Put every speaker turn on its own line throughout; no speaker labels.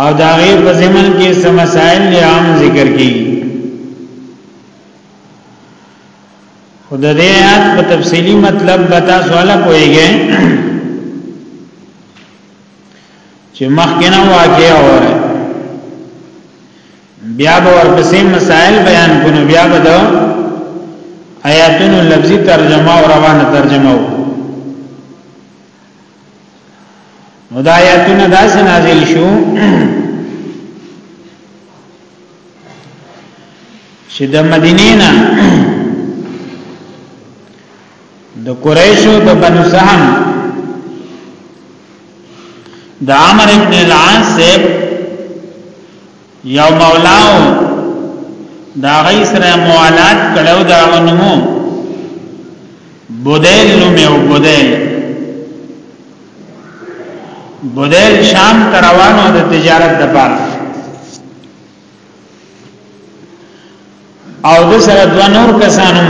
او دا غي په زمن کې سم مسائل عام ذکر کی خود دې آیات په تفصیلی مطلب بتا سوال کویږي چې مخکنه واقعي اوره بیا به ورپسې مسائل بیان کونو بیا به دا آیاتونو لفظي ترجمه او روانه ترجمه وکړو نو دا آیاتونه داسې نازل شو چې د مدینې نه د قریشو د بنو سهم د عمر ابن العاص یو مولاو دا غی سره موالات کړو دا غنمو بودیل نومې او بودیل بودیل شام تروانو د تجارت د پاره او د سره دوه نور کسانو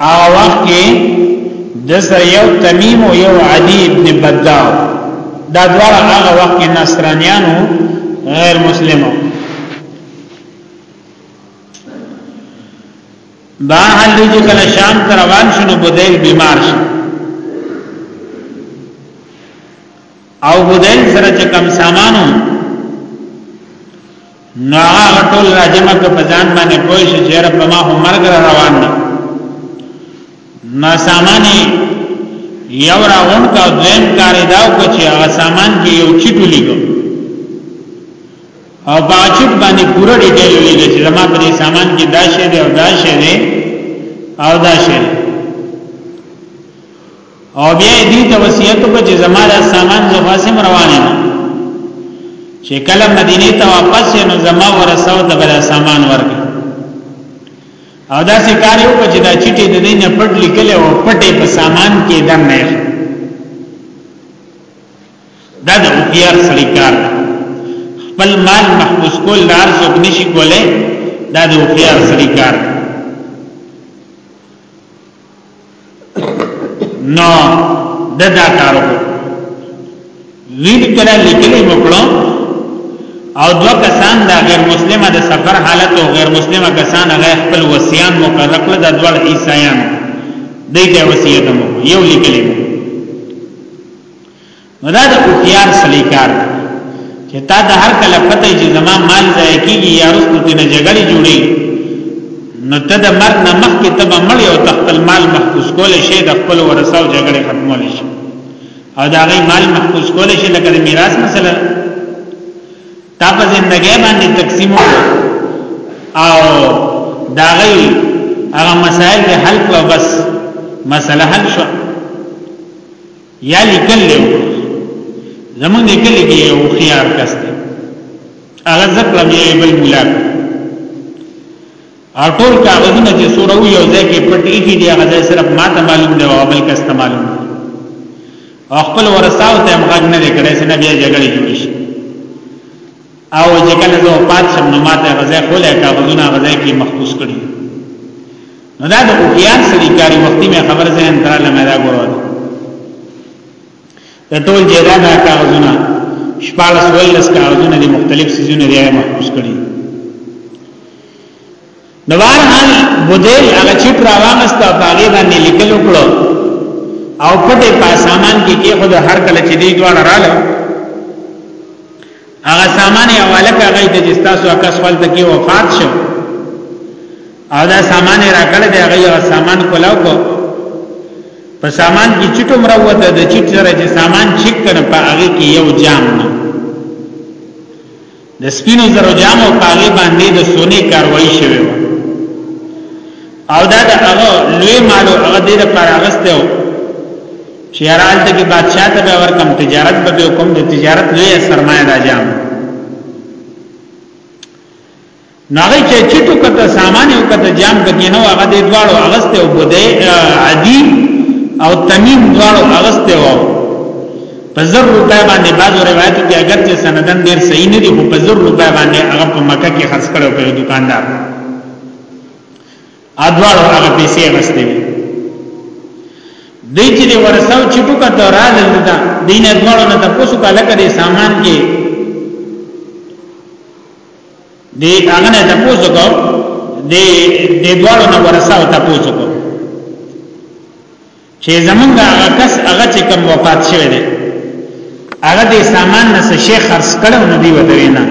هغه وخت کې د سره یو تمیم او یو عدی ابن بداو دا دواړه هغه وخت کې نصرانیانو غیر مسلمو بهر حال دی چې کله شام ته روان شنو بدیل بیمار شو او بدیل سره چې کم سامانو نو هغه ټول راجمع ک په ځان باندې پوه شي چې رب ما هم مرګ را روان دي نو ساماني یو راغون کا دویم کار داو کو چې هغه سامان کې یو چټو لګو او باچټ باندې پوره ډیټیل لګی چې زما په دې سامان کې دا شی دی او دا شی دی او دا شی دی او بیا دې ته وصیت وکړ چې زما دا سامان زه واسم روان یم چې کله مدینه ته واپس یم زما ورسو ته بل سامان ورکړ او دا سې کار یو چې دا چټي د دې نه پټ لیکل او پټې په سامان کې دم نه دا د اوپیار سړي کار خپل مال محفوظ کول لار څوک نشي کولای دا د اوپیار سړي کار دی نو د دا کارو ویل کړه لیکلې وکړو او دو کسان دا غیر مسلمه د سفر حالت او غیر مسلمه کسان هغه خپل وصیان مقرر کړ د دوړ عیسایان دې ته وصیت مو یو لیکلې نو دا د اوتیار سلی کار دی چې تا د هر کله پته چې زما مال ځای کیږي یا رسو ته نه جګړې جوړي نو ته د مرګ نه مخکې ته به مړ یو تخپل مال محفوظ کول شي د خپل ورثاو جګړې ختمول شي او دا غي مال محفوظ کول شي لکه د میراث مسله تا په زندګۍ باندې تقسیم او دا غي هغه مسائل حل کړو بس مسله حل شو یا لیکل له زمونږ د کلی کې یو خيار کس دی هغه ذکر یې بل مولا او ټول کاغذونه چې سورو یو ځای کې پټ ایږي دی هغه صرف ماته معلوم دی او بل کس ته معلوم دی او خپل ورساو ته هم غږ نه کړي چې نه بیا جګړه جوړ شي او چې کله زه پات شم نو ماته غزه کوله کاغذونه غزه کې مخکوس کړی نو دا د اوټیان سری کاری وختي مې خبر ځین تر لمه دا ګورو د ټول جیداد کاغذونه شپاړس ولس کاغذونه د مختلف سيزونه دی محفوظ کړي نو بهرحال بدل هغه چټ راوغسته په هغه باندې لیکل وکړو او پټه په سامان کې کې خود هر کله چې دی دوه رااله هغه سامان یې حواله کړی ته چې تاسو اکس خپل ته کې وفات شو او دا سامان یې راکړی دی هغه یو سامان کولاو کو په سامان کې چټو مروته د چټ سره چې سامان چک کنه په هغه کې یو جام نه د سپینو زرو جام او پاغي باندې د سونی کاروایی شوی او دا د هغه لوی مالو هغه دې لپاره اغسته چې یاره هلته کې بادشاه ته به ورکم تجارت به به کوم د تجارت لوی سرمایه دا جام ناغی چې چټو کته سامان یو کته جام پکې نو هغه د دواړو اغسته او بده عدی او تمیم دواړو اغسته وو په زر روپے باندې بعضو روایتو کې اگر چې سندن ډیر صحیح نه دي خو په زر روپے باندې هغه په مکه کې خرڅ کړو په دکاندار ادوار هغه پیسې غستې وي دوی چې د ورساو چټو کا دوران لږه دین ادوار نه تاسو کا لکه د سامان کې د هغه نه تاسو کو د د دوار نه ورساو تاسو کو چې زمونږ هغه کس هغه چې کوم وفات شوی دی هغه دې سامان نه څه شي خرڅ کړو نو دی وته نه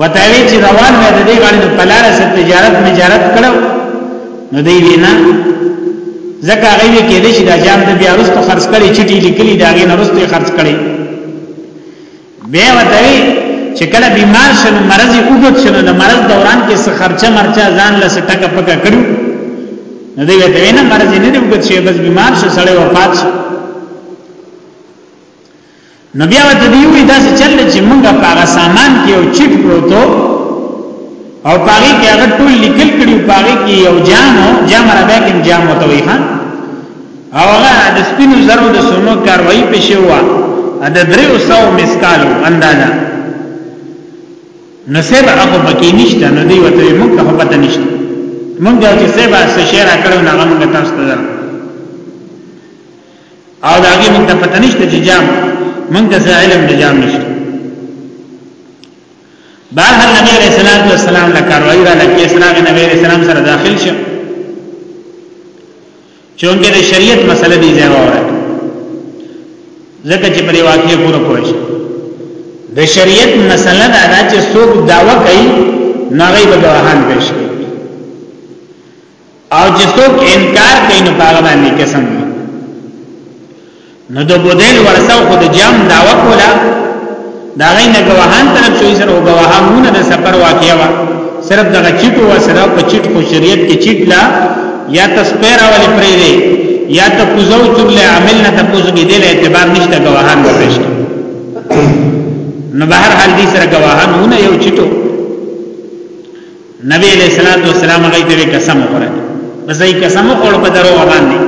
وتاوی چې روان وې د دې غړي په لار سره تجارت مجارت کړو نو دی وینا زکه غوی کې دې چې دا جام د بیا رستو خرڅ کړي چې ټی لیکلي دا غي نه رستو خرڅ کړي به وتوي چې کله بیمار شنو مرض یې وګت شنو د مرض دوران کې څه خرچه مرچه ځان له سټکه پکا کړو نو دی وتوي نه مرض یې نه دی وګت شي بس بیمار شو سړی وفات شو نو بیا وته دی وی دا چې چل چې مونږه پاغه سامان کې او چټ پروتو او پاغي کې هغه ټول لیکل کړي پاغي کې یو جام او جام را به کې جام وته وی ها او هغه د سپینو زرو د سونو کاروایی په شوا د دریو سو مسکالو اندازه نو سبا هغه پکې نشته نو دی وته موږ ته پته نشته موږ دا چې سبا څه شی راکړو نه هغه موږ تاسو ته درو او دا هغه موږ ته پته نشته چې جام موږ ته علم د جام نشته بهر نبی علیہ الصلوۃ والسلام لکاروی را لکه اسلام نبی علیہ السلام سره داخل شه چونکه د شریعت مسله دی ځای وره ځکه چې پرې واقعي پوره پوه شي د شریعت مسله دا ده چې څوک داوا کوي نغې به ګواهان پېښ کوي او چې څوک انکار کوي نو هغه باندې قسم نو د بودیل ورثه خو د جام داوا کوله دا غي نه گواهان طرف شوی سره گواهانونه د سفر واقعیا وا صرف دغه چټو وا سره په چټ خو شریعت کې چټ لا یا تسپیرا ولې پرې دی یا ته کوزو چرل عمل نه ته کوزو کې دی له اعتبار نشته گواهان به پېښ نو بهر حال دې سره گواهانونه یو چټو نبی علیہ الصلوۃ والسلام هغه ته قسم وکړ بس یې قسم وکړ په درو باندې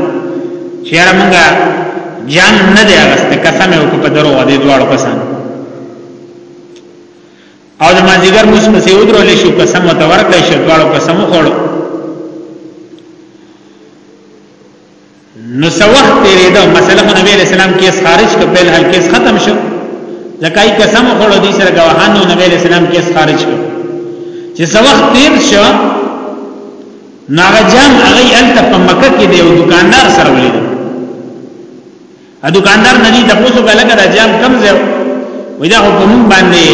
چې هر موږ جان نه دی اغسته قسم یې وکړ په درو باندې دواړو قسم او د مازیګر موږ په سیو درول شو قسم ته ورکړ شو دواړو قسم وکړ نو څه وخت تیرېده مسله خو نبی رسول الله کیس خارج کړ بل هل کیس ختم شو زکای قسم خوړو دي سره غواهانو نبی رسول الله کیس خارج کړ چې څه وخت تیر شو ناغه جام هغه الته په مکه کې دی او دکاندار سره ولید ا دکاندار ندی د پوسو په لګه د جام کم ځای وای دا په مون باندې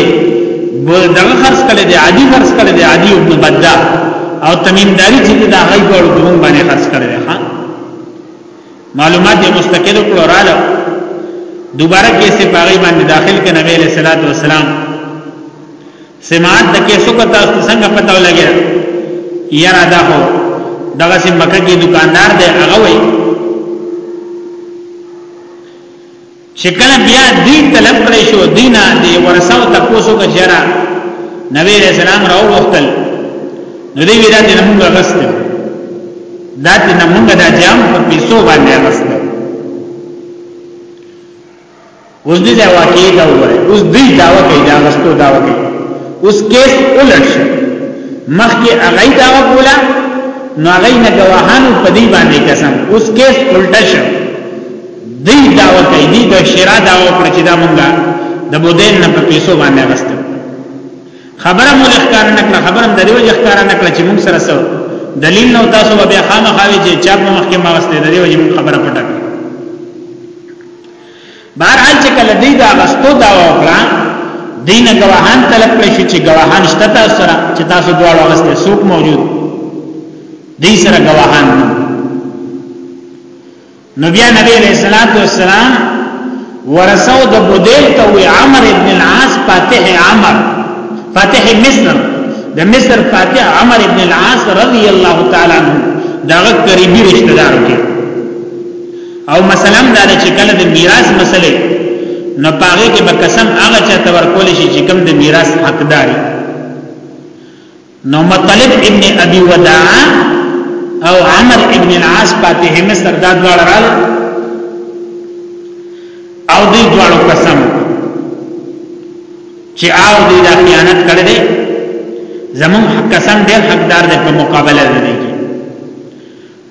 دغه خرڅ کړي دی عادي خرڅ کړي دی عادي ابن بددا او تمیم داری چې دا هغه په مون باندې خرڅ کړي معلومات یې مستقل کړو رااله دوباره کې سه پاغي باندې داخل کې نبی له صلوات و سلام سماعت د کې سو کته څنګه پتاو لګیا یرا دا هو دغه سم مکه کې دکاندار دی هغه وایي چې کله بیا دوی طلب کړی شو دینه دی ورساو تاسو کا جرا نبی رسول الله راو وختل نو دی ویرا دې موږ غست دا دې موږ دا جام په پیسو باندې غست اوس دې دا واقعي دا وره اوس دې دا واقعي دا غستو دا واقعي اوس کیس الټ مخکې هغه دا وکولا نو هغه نه گواهانو په دې باندې قسم اوس کیس الټ شو دی دعوه کوي دی د شرا دعوه کړ چې دا مونږه د بودین نه په پیسو باندې غسته خبره مو لخکار نه کړ خبره د دیو لخکار نه کړ چې مونږ سره سو دلیل نو تاسو بیا خامخاوي چې چا په مخکې ما واسطه د دیو خبره پټه بهرحال چې کله دی دا غستو دا وکړه دین گواهان طلب کړی شو چې گواهان شته تاسو سره چې تاسو دواړو غسته سوق موجود دی سره گواهان نه نو بیا نبی علیہ الصلوۃ والسلام ورسو د بدیل ته وی عمر ابن العاص فاتح عمر فاتح مصر د مصر فاتح عمر ابن العاص رضی الله تعالی عنہ دغه قریبی رشتہ دار کې او مثلا دا چې کله د میراث مسله نو پاره کې به قسم هغه چا تور کول شي چې کم د میراث حقداري نو مطلب ابن ابي وداع او عمر ابن العاص فاتح مصر دا دوړ رال او دی دوړ قسم چې او دی دا خیانت کړی دی زمون قسم ډېر حقدار دی په مقابله دی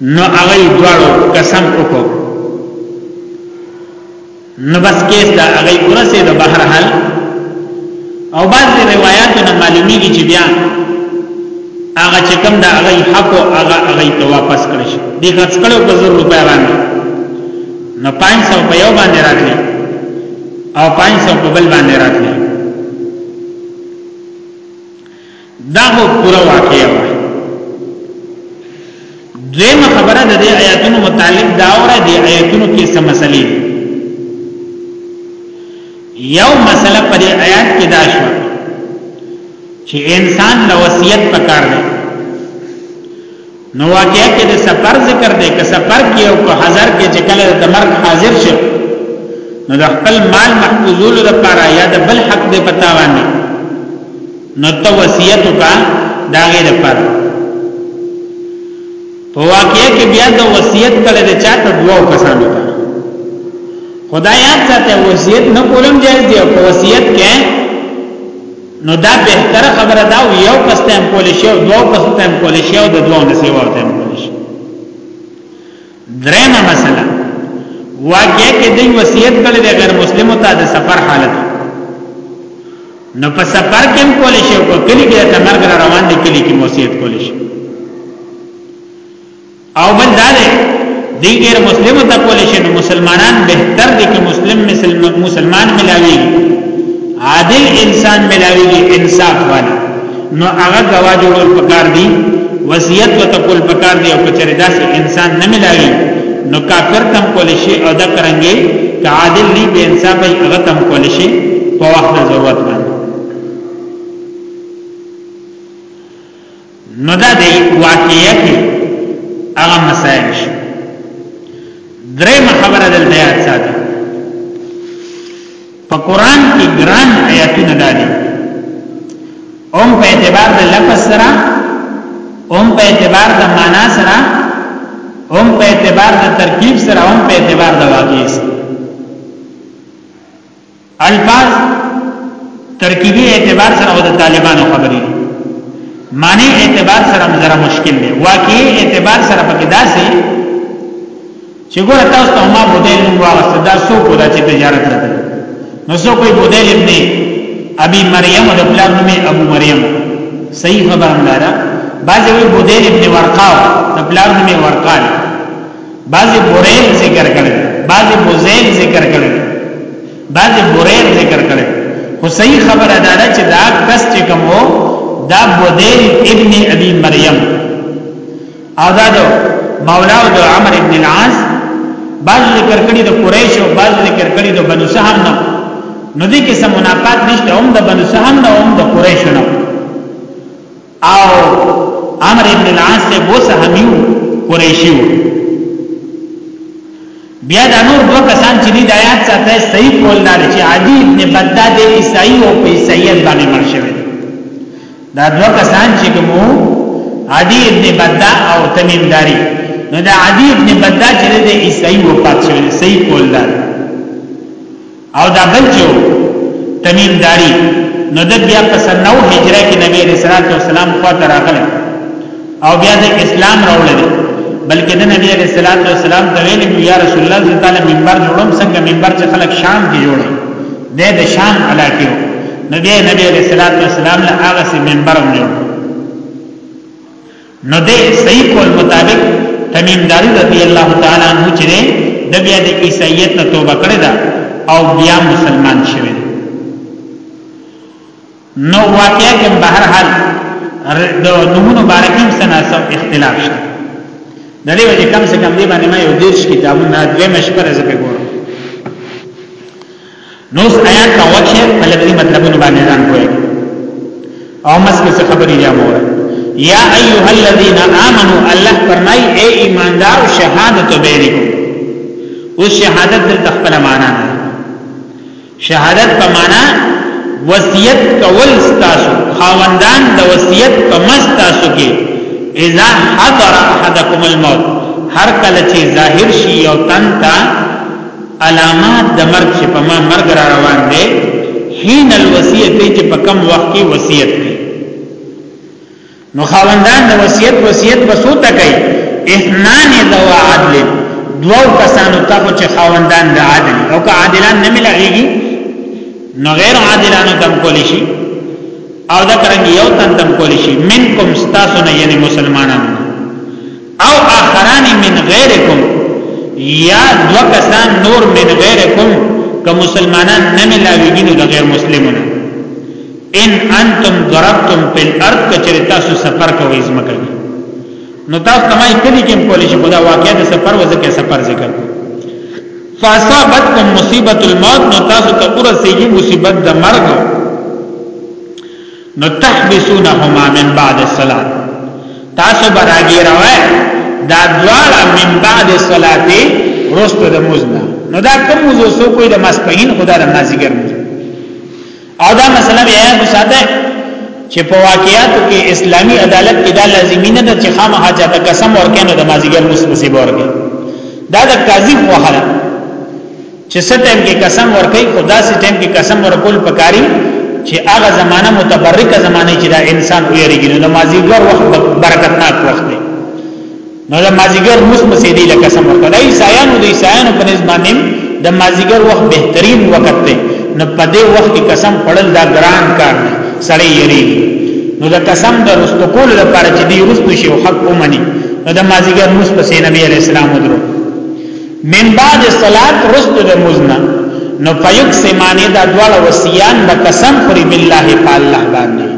نو هغه دواړو قسم وکړو نو بس کیس دا هغه ورسه د بهر حال او بعض روایتو نه معلومیږي چې بیا هغه چې کوم دا هغه حق او هغه هغه ته واپس کړی شي دي خرڅ کړو په زر روپیا باندې نو 500 په یو باندې راغلی او 500 په بل باندې راغلی دا خو پوره واقعي وایي دویمه خبره د دې آیاتونو متعلق دا اوره دي آیاتونو کې څه مسلې یو مسله پر آیات کې دا شو چې انسان له وصیت پکار دی نو واقعا کې د سفر ذکر دی که سفر کې او که حاضر کې چې کله د مرګ حاضر شي نو د خپل مال محفوظولو لپاره یا د بل حق دی پتا باندې نو ته وصیت وکا داغه لپاره په واقعیا کې بیا د وصیت کله د چاته دوه کسانو ته خدای یاد ساته وصیت نه کولم جایز دی او وصیت کې نو دا به تر خبره دا یو کس تم کول شي او دوه کس تم کول شي او د دوه نه سیوا تم کول شي درېمه مسله واقع کې د وصیت کړي د غیر مسلمو ته د سفر حالت نو په سفر کې کول شي او کلی کې د مرګ روان دي کلی کې وصیت کول شي او بل دا دی دی غیر مسلم ته کول شي نو مسلمانان بهتر دي چې مسلم مسلمان ملاوي عادل انسان ملاوي انصاف والا نو هغه غوا جوړول پکار دي وصیت و تقول پکار دي او کچره داسې انسان نه ملاوي نو کافر تم کول شي او دا کرانګي که عادل نه به انصاف یې هغه تم کول شي په وخت ضرورت باندې نو دا دی واقعیه کې هغه مسائل شو درې محبره دلته یاد ساتي په قران کې ګران آیاتونه دادي اوم په اعتبار د لفظ سره اوم په اعتبار د معنا سره اوم په اعتبار د ترکیب سره اوم په اعتبار د واقع سره الفاظ ترکیبی اعتبار سره او د طالبانو خبرې معنی اعتبار سره زره مشکل دی واقعي اعتبار سره پکې داسې چې ګوره تاسو ته ما مودیل نوم واغست دا سو کو دا چې تجارت راته نو سو کوئی مودیل ابن ابي مریم د پلان نومي ابو مریم صحیح خبره ده بعضی وی مودیل ابن ورقا د پلان نومي ورقا بعضی بوریل ذکر کړي بعضی بوزیل ذکر کړي بعضی بوریل ذکر کړي خو صحیح خبره ده چې دا کس چې کوم وو دا بودیل ابن ابي مریم او دا دو مولا او دو عمر ابن العاص بعض ذکر کړي د قریش او بعض ذکر کړي د بنو سهم نه نو دې کې سم منافات نشته هم د بنو سهم نه هم د قریش نه او عمر ابن العاص ته بو سهمیو قریشیو بیا دا نور دو کسان چې دی د آیات ساته صحیح کول دار چې عدی ابن بداد د عیسائی او په عیسایت باندې مړ شوی دا دو کسان چې کومو عدی ابن بداد او تمیم داری نو دا عدی ابن بداد چې د عیسائی وفات شوی صحیح کول دار او دا بل چې تمیم داری نو د بیا په سن 9 هجری کې نبی رسول الله والسلام خو ته راغله او بیا د اسلام راوړل بلکې د نبی رسول الله والسلام ته ویل یا رسول الله صلی الله علیه وسلم منبر جوړم څنګه منبر چې خلک شام کې جوړي د د شام علاقه نو بیا نبی رسول الله والسلام له هغه سي منبر جوړ نو دې صحیح قول مطابق تمیم داری رضی الله تعالی عنہ چې د بیا د عیسایت نه توبه کړې ده او بیا مسلمان شوی نو واقعا کې بهر حال د نمونه بارکین سنا سو اختلاف شته د دې وجه کم سے کم دی باندې ما یو دیرش کتابونه دوه مشپره زکه ګورم نو اس آیات ته وچه په لفظي مطلبونو باندې ځان کوی او مس کې څه خبرې یا مور یا ایها الذین آمنو الله فرمای اے ایماندار شهادت بینکم او شهادت د خپل معنا نه شهادت په معنا وصیت کول ستاسو خاوندان د وصیت په مستاسو کې اذا حضر احدکم الموت هر کله چې ظاهر شي او تنتا علامات د مرګ چې په ما مرګ را روان دی حين الوصیت چې په کم وخت کې وصیت کوي نو خاوندان د وصیت وصیت په سوته کوي احنان ذو عدل دو کسانو ته چې خاوندان د عادل او که عادلان نه ملایږي نو غیر عادلانو تم کولی شي او دا کرنګ یو تن تم کولی شي منکم استاسو نه یعنی مسلمانانو او اخران من غیرکم یا دو کسان نور من غیرکم که مسلمانان نه ملاویږي نو د غیر مسلمانو ان انتم ضربتم فی الارض کچری تاسو سفر کوئ زمکه نو تاسو تمای کلی کې کولې چې خدا واقعیا د سفر وځکه سفر ذکر فاصابتکم مصیبت الموت نو تاسو ته ورسېږي مصیبت د مرګ نو تحبسونهما من بعد الصلاه تاسو براګی راوای دا دواړه من بعد الصلاه رست د مزنا نو دا کوم موضوع سو کوئی د مسپهین خدا د مازیګر موضوع او دا مثلا بیا د ساده چې په واقعیاتو کې اسلامی عدالت کې دا لازمی نه ده چې خامخا چاته قسم ورکړي نو د مازیګر مصیبه ورکړي دا د قاضي خو حاله چې ستم کې قسم ورکړي خدا ستم کې قسم ورکول پکاري چې هغه زمانہ متبرکه زمانه چې دا انسان ویریږي نو مازیګر وخت برکتناک وخت دی نو دا مازیګر موس مسیدی له قسم ورکړي عیسایانو د عیسایانو په نسبت باندې د مازیګر وخت بهترین وخت دی نو په دې وخت کې قسم پړل دا ګران کار دی سړی یریږي نو دا قسم د رستو کول لپاره چې دی رستو شي او حق ومني نو د مازیګر موس په سینه نبی علی السلام درو من بعد الصلات رستو د مونځ نه نو فیقسمانه دا دواړه وصیان به قسم خوري بالله په الله باندې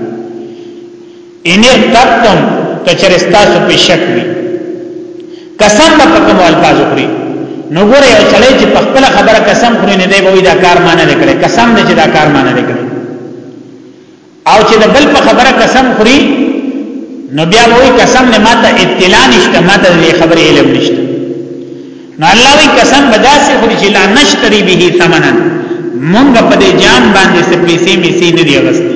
ان ارتبتم کچرستا سو په شک وي قسم به په کوم الفاظ خوري نو ګوره یو سړی چې په خپل خبره قسم خوري نه دی به دا کار معنی نه کړي قسم نه چې دا کار معنی نه کړي او چې د بل په خبره قسم خوري نو بیا وایي قسم نه ماته اطلاع نشته ماته دې خبره علم نشته نو الله وی قسم بداسه خوري چې لا نشتري به ثمنن مونږ په دې جام باندې څه پیسې میسې نه دی غستې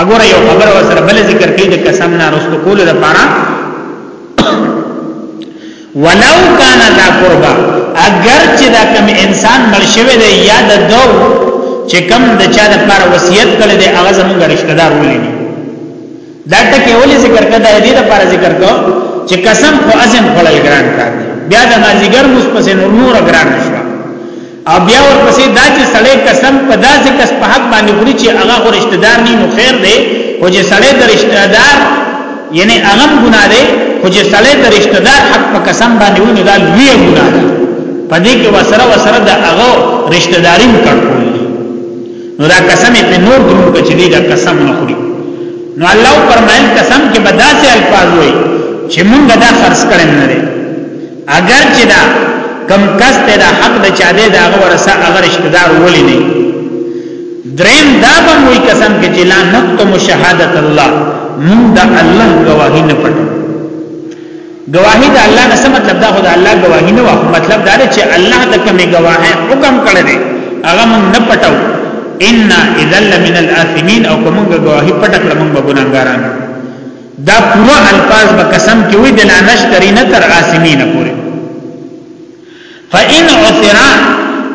اګوره یو خبر وسره بل ذکر کوي د قسم نه رسول کول لپاره ولو کان ذا قربا اگر چې دا کم انسان مړ شوی دی یا د دو چې کم د چا د پر وصیت کړی دی هغه زموږ رشتہ دار ولې دي دا ټکی ولې ذکر کړه دا دې لپاره ذکر کړه چې قسم خو ازم خړل ګران کار دی بیا د مازیګر مصپسې نور نور ګران شو او بیا ورپسې دا چې سړی قسم په داسې کس په حق باندې خوري چې هغه خو رشتہ دار نه نو خیر دی او چې سړی د رشتہ دار یعنی هغه ګناه دی او چې سړی د رشتہ دار حق په قسم باندې ونه دا لوی ګناه دی په دې کې وسره وسره د هغه رشتہ داري مکړول نو دا قسم په نور دروغ کې دی دا قسم نه خوري نو الله فرمایل قسم کې بداسه الفاظ وي چې مونږ دا خرڅ کړم نه اگر چې دا کم کس ته دا حق د چا دی دا ورسه اگر رشتہ دار ولې نه دریم دا به وی قسم کې چې لا نقتم شهادت الله مون دا الله گواهی نه پټو گواهی دا الله نه څه مطلب دا خدای الله گواهی نه واخ مطلب دا چې الله د کومه گواهه حکم کړی دی هغه مون نه پټو ان اذا لمن الاثمين او کومه گواهی پټکړه مونږ به ګناګاران دا پورا الفاظ به قسم کې وي د لا نشتري نه تر عاصمین پورې فإن عثرا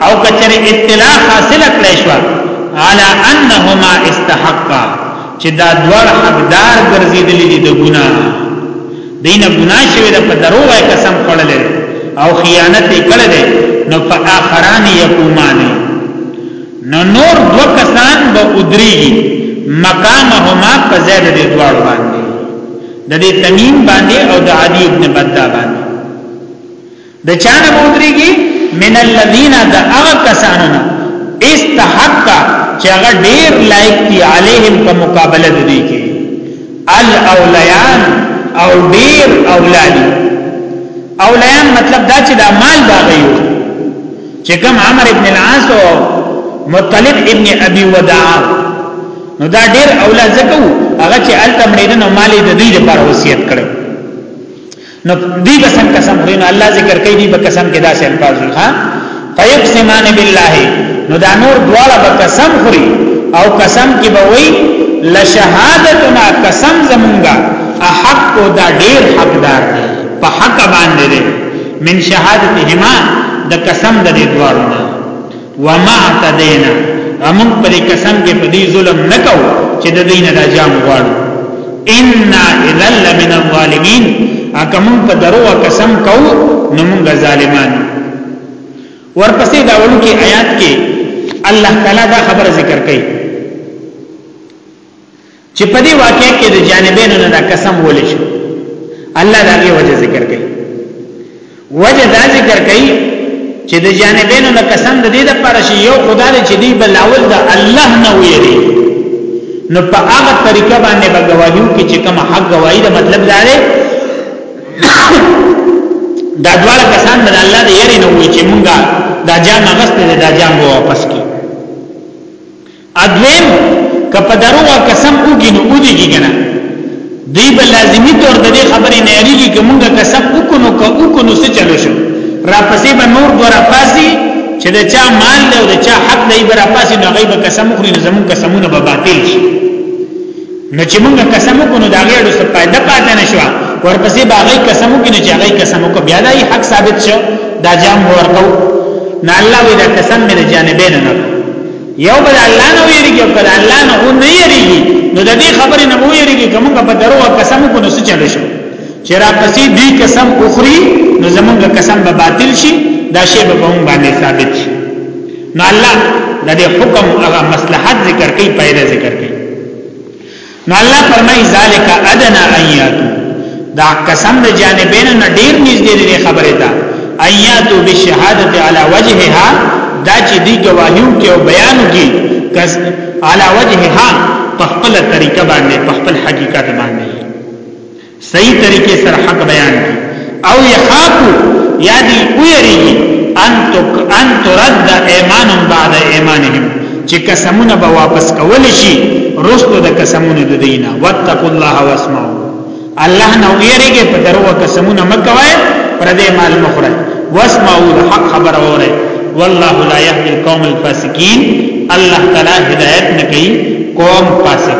او کچر اطلاع حاصل کړی شو على انهما استحقا چې دا دوړ حقدار ګرځیدلې دي د ګنا دینه ګنا شوی د په درو وای قسم کړل او خیانت کړل نو فآخران یقومان نو نور دو کسان به ادریږي مقامهما په ځای د دې دواړو باندې د دې تمیم باندې او د عدی ابن بدا باندې د چانه به ادریږي من الذین د هغه کسانو نه استحق چې هغه ډیر لایق دي علیهم په مقابله د دې کې الاولیان او ډیر اولادی اولیان مطلب دا چې دا مال باغیو چې کوم عمر ابن العاص او مطلب ابن ابي وداع نو دا ډیر اولاد زکو هغه چې الته مړینه نو مالې د دې لپاره وصیت کړو نو دې قسم قسم خوري نو الله ذکر کوي دې په قسم کې داسې الفاظ ها فیقسمان بالله نو دا نور دواړه په قسم خوري او قسم کې به وای لشهادتنا قسم زمونږه احق دا ډیر حقدار دی په حق باندې دی من شهادتهما د قسم د دې دوارو نه وما اعتدینا امون پر قسم کې په دې ظلم نکو چې د دینه د جام غواړو ان اذا لمن الظالمین اکم په درو قسم کو نو موږ ظالمان ورپسې دا ورو کې آیات کې الله تعالی دا خبر ذکر کړي چې په دې واقعې کې د جانبینو نه دا قسم ولې شو الله دا غي وجه ذکر کوي وجه دا ذکر کوي چې د جانبینو نه قسم د دې د پر شي یو خدای دې چې دی بلاول د الله نه ویری نو په هغه طریقه باندې بغواړو کې چې کوم حق گواہی دا مطلب دا دی دا دواړه کسان د الله د یری نه وی چې مونږه دا جام غسته دا جام واپس کی ادویم که په دروغ قسم وګی نو ودیږي کنه دی به لازمی طور د دې خبرې نه یریږي چې مونږه قسم وکونو که وکونو څه چلو شو را پسې به نور ګورا پاسي چې د چا مال دی او د چا حق دی به را پاسي نو غیب قسم وکړي نو زمون قسمونه به باطل شي نو چې مونږه قسم وکونو دا غیړو څه پیدا پاتې نشو ورپسې به غي قسم وکړي چې غي قسم وکړي بیا دای حق ثابت شو دا جام ورکو نه الله وی دا قسم مې جانبین نه یو بل الله نه ویریږي او کله الله نه نه یریږي نو د دې خبرې نه ویریږي کوم په درو قسم کو نو څه چل شي چې را پسې دې قسم اخري نو زمونږ قسم به باطل شي دا شی به هم باندې ثابت شي نو الله د دې حکم هغه مصلحت ذکر کوي پیدا ذکر کوي نو الله فرمای ذالک ادنا ایاتو دا قسم د جانبین نه ډیر نږدې دی خبره ده ایاتو بالشهادت علی وجهها دا چې دی گواهیو کې او بیانو کې کس علی وجهها په خپل طریقه باندې په خپل حقیقت باندې صحیح طریقې سره حق بیان کی او یخافو یا دی ویریږي ان تک ان ترد ایمان بعد ایمانهم چې قسمونه به واپس کول شي رستو د قسمونو د دینه واتقوا الله واسمعوا الله نو یریږي په درو قسمونه مکوای پر دې مال مخره واسمعوا الحق خبر اوره والله لا يهدي القوم الفاسقين الله تعالی هدایت نکي قوم فاسق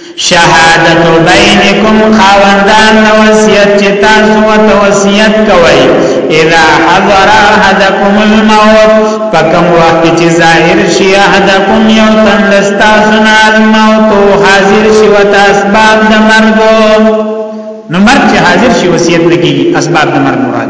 شهادت بینکم خاوندان د وصیت چې تاسو ته وصیت کوئ اذا حضر احدکم الموت پکم وخت چې ظاهر شي احدکم یو تن لستاسو نه الموت حاضر شي وت اسباب د مرګ نو مرګ چې حاضر شي وصیت لګي اسباب د مرګ مراد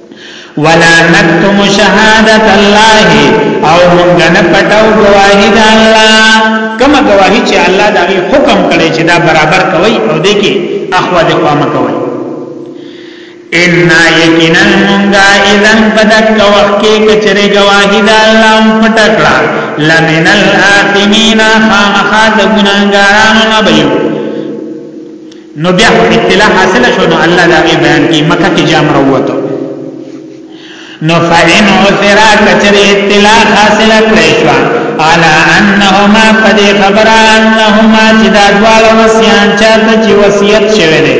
ولا نکتم شهادت الله او مونږ نه پټو گواہی د الله کومه گواہی چې الله دا غي حکم کړي چې دا برابر کوي او دې کې اخوا دې قامه کوي ان یقینا مونږ اذن بدک وخت کې کچره گواہی د الله پټکړه لمن الاثمین خامخا د ګناګارانو نه بيو نو بیا اطلاع حاصل شو نو الله دا غي بیان کی مکه کې جام وروته نو فإن عثر کچر اطلاع حاصل کړی شو على انهما قد خبر انهما چې دا دواړه وصیان چاته چې وصیت شوی دی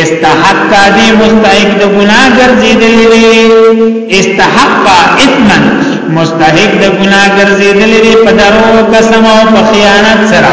استحق دی مستحق د ګناه ګرځیدلی استحق اثما مستحق د ګناه ګرځیدلی په درو قسم او په خیانت سره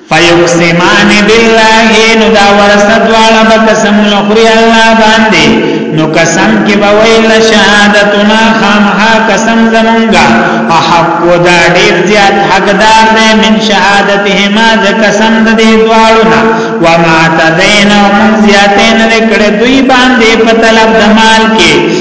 فیقسمان بالله نو دا ورسته دواړه به قسمونه خوري الله باندې نو قسم کې به ویل شهادتنا خامها قسم زمونږه احق دا ډیر زیات حقدار دی من شهادتهما د قسم د دې دواړو نه وما تدین ومن زیاتین لکړه دوی باندې په طلب د مال کې